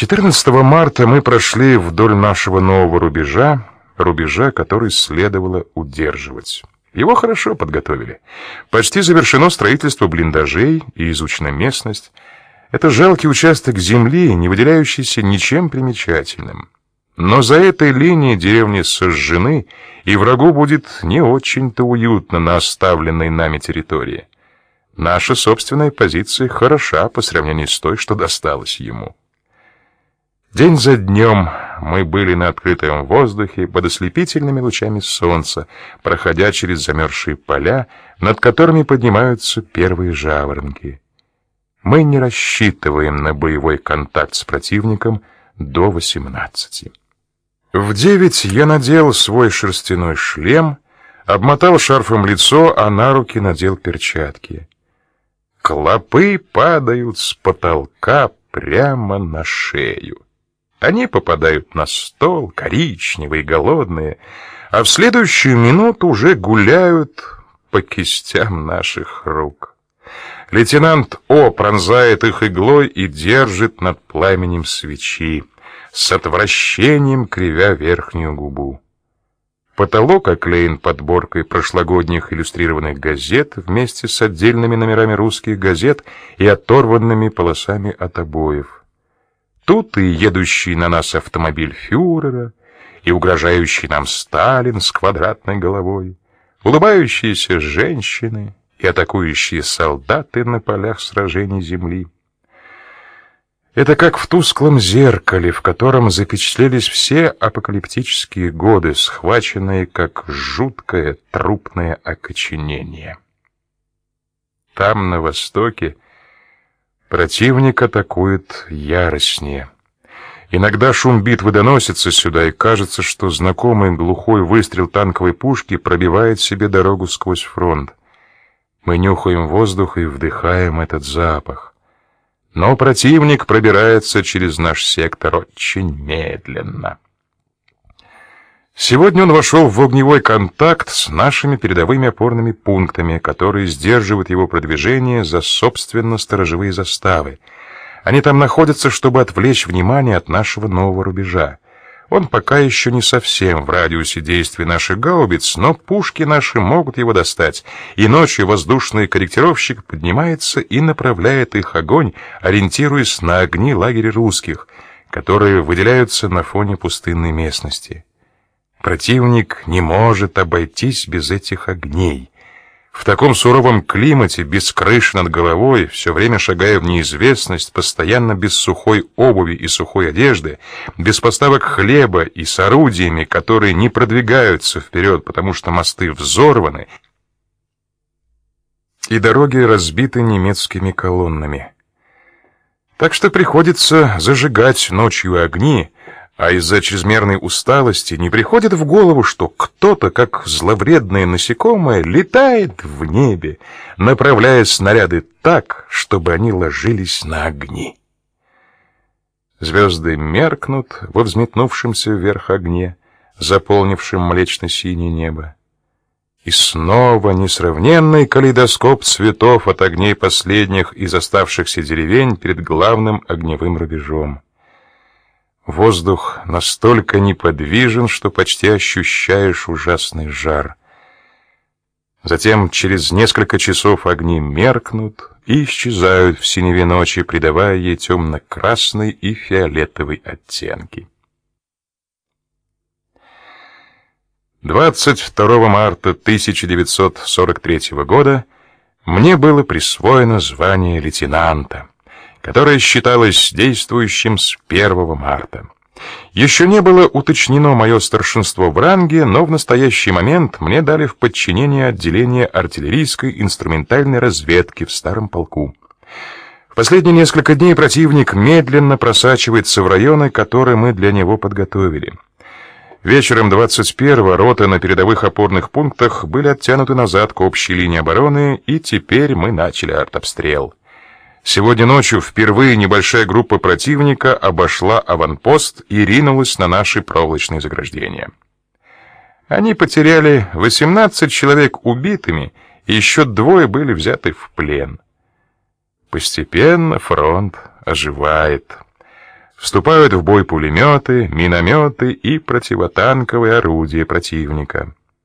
14 марта мы прошли вдоль нашего нового рубежа, рубежа, который следовало удерживать. Его хорошо подготовили. Почти завершено строительство блиндажей и изучена местность. Это жалкий участок земли, не выделяющийся ничем примечательным. Но за этой линией деревни сожжены, и врагу будет не очень-то уютно на оставленной нами территории. Наша собственная позиция хороша по сравнению с той, что досталось ему. День за днем мы были на открытом воздухе под ослепительными лучами солнца, проходя через замерзшие поля, над которыми поднимаются первые жаворонки. Мы не рассчитываем на боевой контакт с противником до восемнадцати. В девять я надел свой шерстяной шлем, обмотал шарфом лицо, а на руки надел перчатки. Клопы падают с потолка прямо на шею. Они попадают на стол, коричневые, голодные, а в следующую минуту уже гуляют по кистям наших рук. Лейтенант О пронзает их иглой и держит над пламенем свечи, с отвращением кривя верхнюю губу. Потолок оклеен подборкой прошлогодних иллюстрированных газет вместе с отдельными номерами русских газет и оторванными полосами от обоев. Тут и едущий на нас автомобиль фюрера, и угрожающий нам Сталин с квадратной головой, улыбающиеся женщины и атакующие солдаты на полях сражений земли. Это как в тусклом зеркале, в котором запечатлелись все апокалиптические годы, схваченные как жуткое трупное окоченение. Там, на востоке, Противник атакует яростнее. Иногда шум битвы доносится сюда, и кажется, что знакомый глухой выстрел танковой пушки пробивает себе дорогу сквозь фронт. Мы нюхаем воздух и вдыхаем этот запах. Но противник пробирается через наш сектор очень медленно. Сегодня он вошел в огневой контакт с нашими передовыми опорными пунктами, которые сдерживают его продвижение за собственно сторожевые заставы. Они там находятся, чтобы отвлечь внимание от нашего нового рубежа. Он пока еще не совсем в радиусе действия наших гаубиц, но пушки наши могут его достать, и ночью воздушный корректировщик поднимается и направляет их огонь, ориентируясь на огни лагеря русских, которые выделяются на фоне пустынной местности. Противник не может обойтись без этих огней. В таком суровом климате, без крыши над головой, все время шагая в неизвестность, постоянно без сухой обуви и сухой одежды, без поставок хлеба и с орудиями, которые не продвигаются вперед, потому что мосты взорваны, и дороги разбиты немецкими колоннами. Так что приходится зажигать ночью огни, а из-за чрезмерной усталости не приходит в голову, что кто-то, как зловредное насекомое, летает в небе, направляя снаряды так, чтобы они ложились на огни. Звезды меркнут во взметнувшемся вверх огне, заполнившем млечно-синее небо. И снова несравненный калейдоскоп цветов от огней последних из оставшихся деревень перед главным огневым рубежом. Воздух настолько неподвижен, что почти ощущаешь ужасный жар. Затем через несколько часов огни меркнут и исчезают в синеве ночи, придавая ей темно-красный и фиолетовый оттенки. 22 марта 1943 года мне было присвоено звание лейтенанта которое считалось действующим с 1 марта. Еще не было уточнено мое старшинство в ранге, но в настоящий момент мне дали в подчинение отделение артиллерийской инструментальной разведки в старом полку. В последние несколько дней противник медленно просачивается в районы, которые мы для него подготовили. Вечером 21-го роты на передовых опорных пунктах были оттянуты назад к общей линии обороны, и теперь мы начали артобстрел. Сегодня ночью впервые небольшая группа противника обошла аванпост и ринулась на наши проволочные заграждения. Они потеряли 18 человек убитыми, и еще двое были взяты в плен. Постепенно фронт оживает. Вступают в бой пулеметы, минометы и противотанковые орудия противника.